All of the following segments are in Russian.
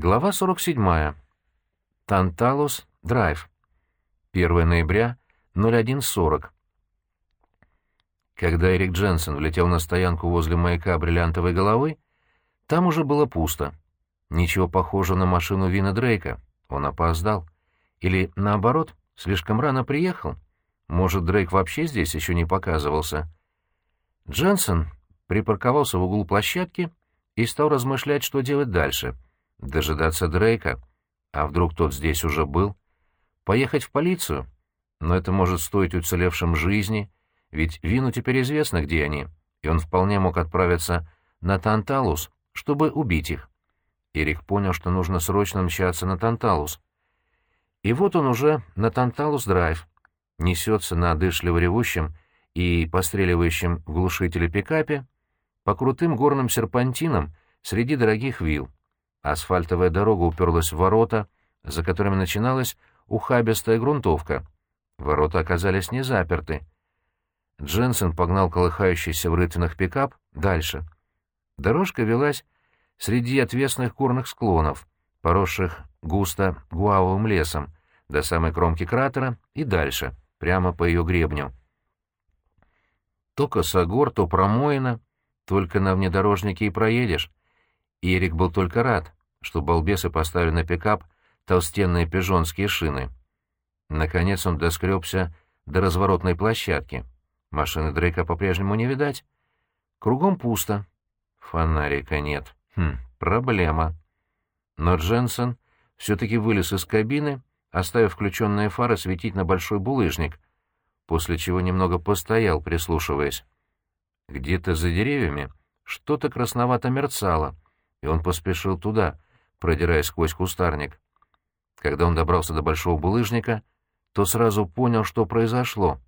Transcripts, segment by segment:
Глава 47. Танталус Драйв. 1 ноября, 01.40. Когда Эрик Дженсен влетел на стоянку возле маяка бриллиантовой головы, там уже было пусто. Ничего похожего на машину Вина Дрейка. Он опоздал. Или, наоборот, слишком рано приехал. Может, Дрейк вообще здесь еще не показывался. Дженсен припарковался в углу площадки и стал размышлять, что делать дальше — Дожидаться Дрейка? А вдруг тот здесь уже был? Поехать в полицию? Но это может стоить уцелевшим жизни, ведь Вину теперь известно, где они, и он вполне мог отправиться на Танталус, чтобы убить их. Эрик понял, что нужно срочно мчаться на Танталус. И вот он уже на Танталус-драйв, несется на дышливо ревущем и постреливающем глушителе пикапе по крутым горным серпантинам среди дорогих вилл. Асфальтовая дорога уперлась в ворота, за которыми начиналась ухабистая грунтовка. Ворота оказались не заперты. Дженсен погнал колыхающийся в рытвинах пикап дальше. Дорожка велась среди отвесных горных склонов, поросших густо гуавовым лесом, до самой кромки кратера и дальше, прямо по ее гребню. То косогор, то промоина, только на внедорожнике и проедешь. Эрик был только рад, что балбесы поставили на пикап толстенные пижонские шины. Наконец он доскребся до разворотной площадки. Машины Дрейка по-прежнему не видать. Кругом пусто. Фонарика нет. Хм, проблема. Но Дженсен все-таки вылез из кабины, оставив включенные фары светить на большой булыжник, после чего немного постоял, прислушиваясь. Где-то за деревьями что-то красновато мерцало — и он поспешил туда, продираясь сквозь кустарник. Когда он добрался до большого булыжника, то сразу понял, что произошло.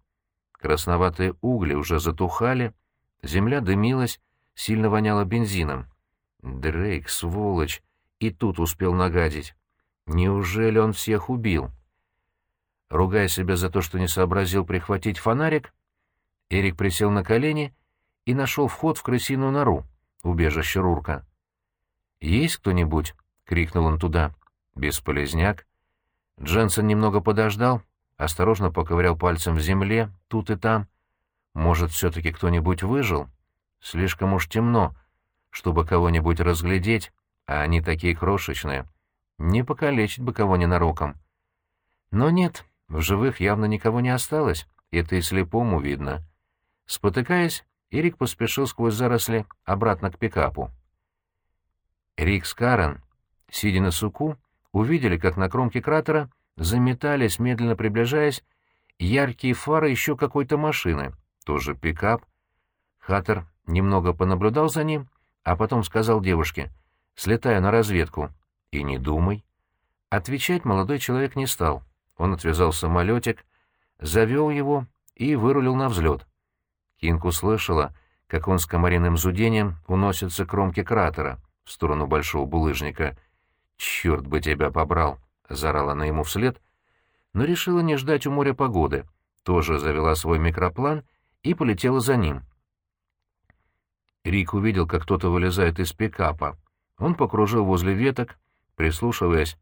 Красноватые угли уже затухали, земля дымилась, сильно воняла бензином. Дрейк, сволочь, и тут успел нагадить. Неужели он всех убил? Ругая себя за то, что не сообразил прихватить фонарик, Эрик присел на колени и нашел вход в крысиную нору, убежище Рурка. «Есть кто-нибудь?» — крикнул он туда. «Бесполезняк». Дженсен немного подождал, осторожно поковырял пальцем в земле, тут и там. «Может, все-таки кто-нибудь выжил? Слишком уж темно, чтобы кого-нибудь разглядеть, а они такие крошечные. Не покалечить бы кого ненароком». Но нет, в живых явно никого не осталось, это и слепому видно. Спотыкаясь, Эрик поспешил сквозь заросли обратно к пикапу. Рик с Карен, сидя на суку, увидели, как на кромке кратера заметались, медленно приближаясь, яркие фары еще какой-то машины, тоже пикап. Хаттер немного понаблюдал за ним, а потом сказал девушке, слетая на разведку, и не думай. Отвечать молодой человек не стал. Он отвязал самолетик, завел его и вырулил на взлет. Кинг услышала, как он с комариным зудением уносится к кромке кратера — в сторону большого булыжника. «Черт бы тебя побрал!» — заорала она ему вслед, но решила не ждать у моря погоды, тоже завела свой микроплан и полетела за ним. Рик увидел, как кто-то вылезает из пикапа. Он покружил возле веток, прислушиваясь,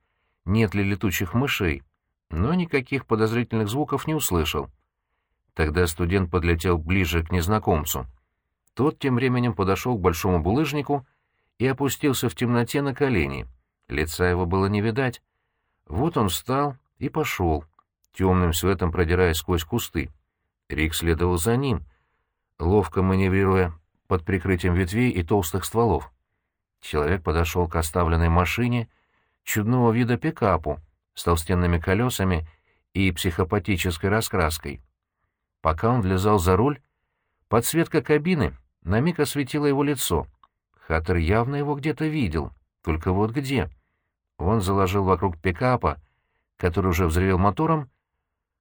нет ли летучих мышей, но никаких подозрительных звуков не услышал. Тогда студент подлетел ближе к незнакомцу. Тот тем временем подошел к большому булыжнику и опустился в темноте на колени. Лица его было не видать. Вот он встал и пошел, темным светом продираясь сквозь кусты. Рик следовал за ним, ловко маневрируя под прикрытием ветвей и толстых стволов. Человек подошел к оставленной машине, чудного вида пикапу, с толстенными колесами и психопатической раскраской. Пока он влезал за руль, подсветка кабины на миг осветила его лицо — Хаттер явно его где-то видел, только вот где. Он заложил вокруг пикапа, который уже взревел мотором,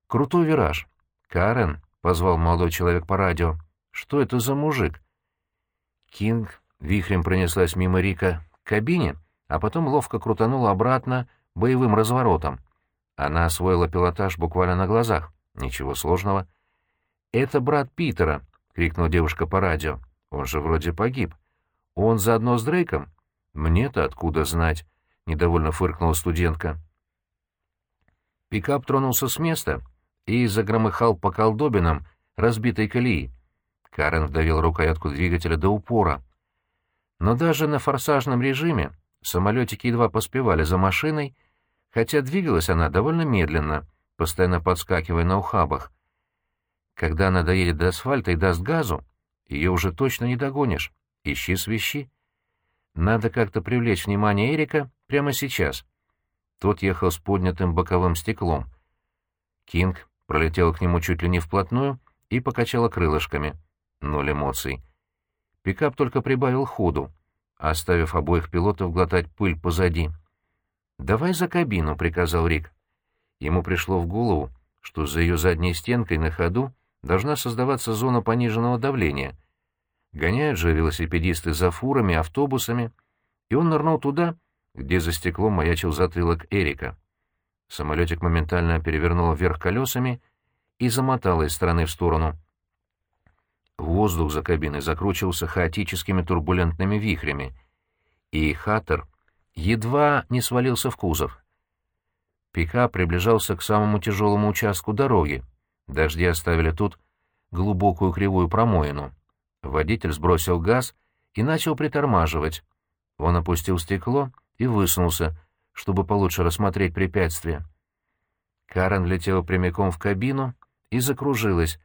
крутой вираж. «Карен», — позвал молодой человек по радио, — «что это за мужик?» Кинг вихрем пронеслась мимо Рика к кабине, а потом ловко крутанула обратно боевым разворотом. Она освоила пилотаж буквально на глазах. Ничего сложного. «Это брат Питера!» — крикнула девушка по радио. «Он же вроде погиб». Он заодно с Дрейком? Мне-то откуда знать? Недовольно фыркнула студентка. Пикап тронулся с места и загромыхал по колдобинам разбитой колеи. Карен вдавил рукоятку двигателя до упора. Но даже на форсажном режиме самолетики едва поспевали за машиной, хотя двигалась она довольно медленно, постоянно подскакивая на ухабах. Когда она доедет до асфальта и даст газу, ее уже точно не догонишь. Ищи свищи. Надо как-то привлечь внимание Эрика прямо сейчас. Тот ехал с поднятым боковым стеклом. Кинг пролетел к нему чуть ли не вплотную и покачала крылышками. Ноль эмоций. Пикап только прибавил ходу, оставив обоих пилотов глотать пыль позади. «Давай за кабину», — приказал Рик. Ему пришло в голову, что за ее задней стенкой на ходу должна создаваться зона пониженного давления. Гоняют же велосипедисты за фурами, автобусами, и он нырнул туда, где за стеклом маячил затылок Эрика. Самолетик моментально перевернуло вверх колесами и замотало из стороны в сторону. Воздух за кабиной закручивался хаотическими турбулентными вихрями, и Хаттер едва не свалился в кузов. Пикап приближался к самому тяжелому участку дороги. Дожди оставили тут глубокую кривую промоину. Водитель сбросил газ и начал притормаживать. Он опустил стекло и высунулся, чтобы получше рассмотреть препятствие. Карен летела прямиком в кабину и закружилась,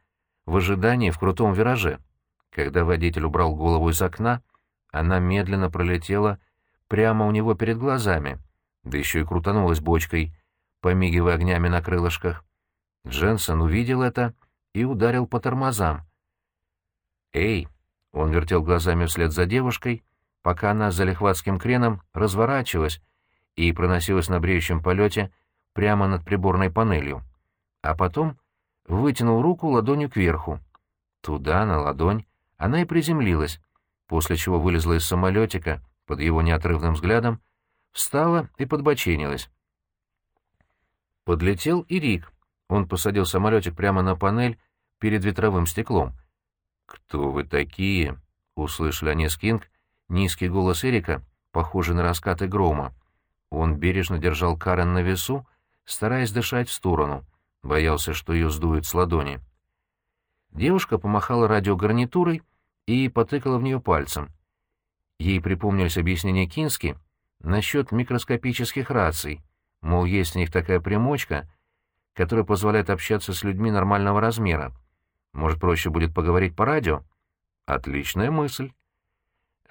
в ожидании в крутом вираже. Когда водитель убрал голову из окна, она медленно пролетела прямо у него перед глазами, да еще и крутанулась бочкой, помигивая огнями на крылышках. Дженсен увидел это и ударил по тормозам. «Эй!» — он вертел глазами вслед за девушкой, пока она за лихватским креном разворачивалась и проносилась на бреющем полете прямо над приборной панелью. А потом вытянул руку ладонью кверху. Туда, на ладонь, она и приземлилась, после чего вылезла из самолетика под его неотрывным взглядом, встала и подбоченилась. Подлетел и Рик. Он посадил самолетик прямо на панель перед ветровым стеклом. «Кто вы такие?» — услышали они с Кинг, низкий голос Эрика, похожий на раскаты грома. Он бережно держал Карен на весу, стараясь дышать в сторону, боялся, что ее сдует с ладони. Девушка помахала радиогарнитурой и потыкала в нее пальцем. Ей припомнились объяснения Кински насчет микроскопических раций, мол, есть в них такая примочка, которая позволяет общаться с людьми нормального размера. Может, проще будет поговорить по радио? Отличная мысль.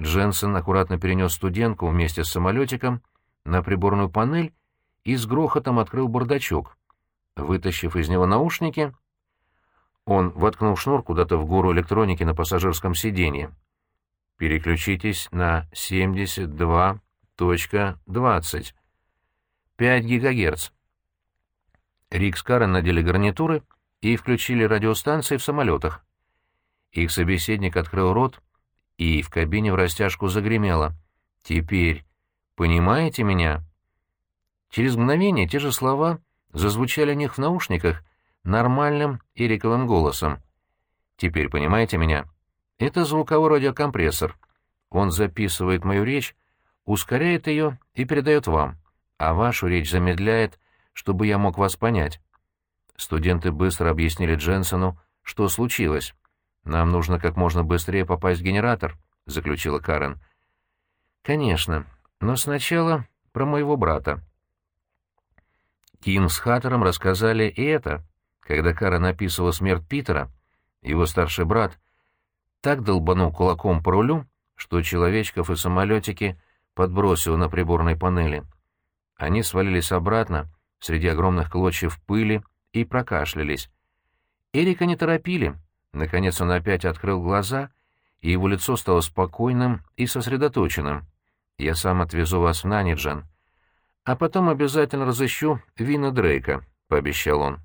Дженсен аккуратно перенес студентку вместе с самолетиком на приборную панель и с грохотом открыл бардачок. Вытащив из него наушники, он воткнул шнур куда-то в гору электроники на пассажирском сиденье. «Переключитесь на 72.20. 5 гигагерц». Рик с Карен надели гарнитуры и включили радиостанции в самолетах. Их собеседник открыл рот, и в кабине в растяжку загремело. «Теперь понимаете меня?» Через мгновение те же слова зазвучали у них в наушниках нормальным Эриковым голосом. «Теперь понимаете меня?» «Это звуковой радиокомпрессор. Он записывает мою речь, ускоряет ее и передает вам, а вашу речь замедляет, чтобы я мог вас понять». Студенты быстро объяснили Дженсону, что случилось. «Нам нужно как можно быстрее попасть в генератор», — заключила Карен. «Конечно, но сначала про моего брата». Кин с Хаттером рассказали и это. Когда Карен описывала смерть Питера, его старший брат так долбанул кулаком по рулю, что человечков и самолетики подбросил на приборной панели. Они свалились обратно среди огромных клочьев пыли и прокашлялись. Эрика не торопили. Наконец он опять открыл глаза, и его лицо стало спокойным и сосредоточенным. «Я сам отвезу вас в Наниджан. А потом обязательно разыщу Вина Дрейка», — пообещал он.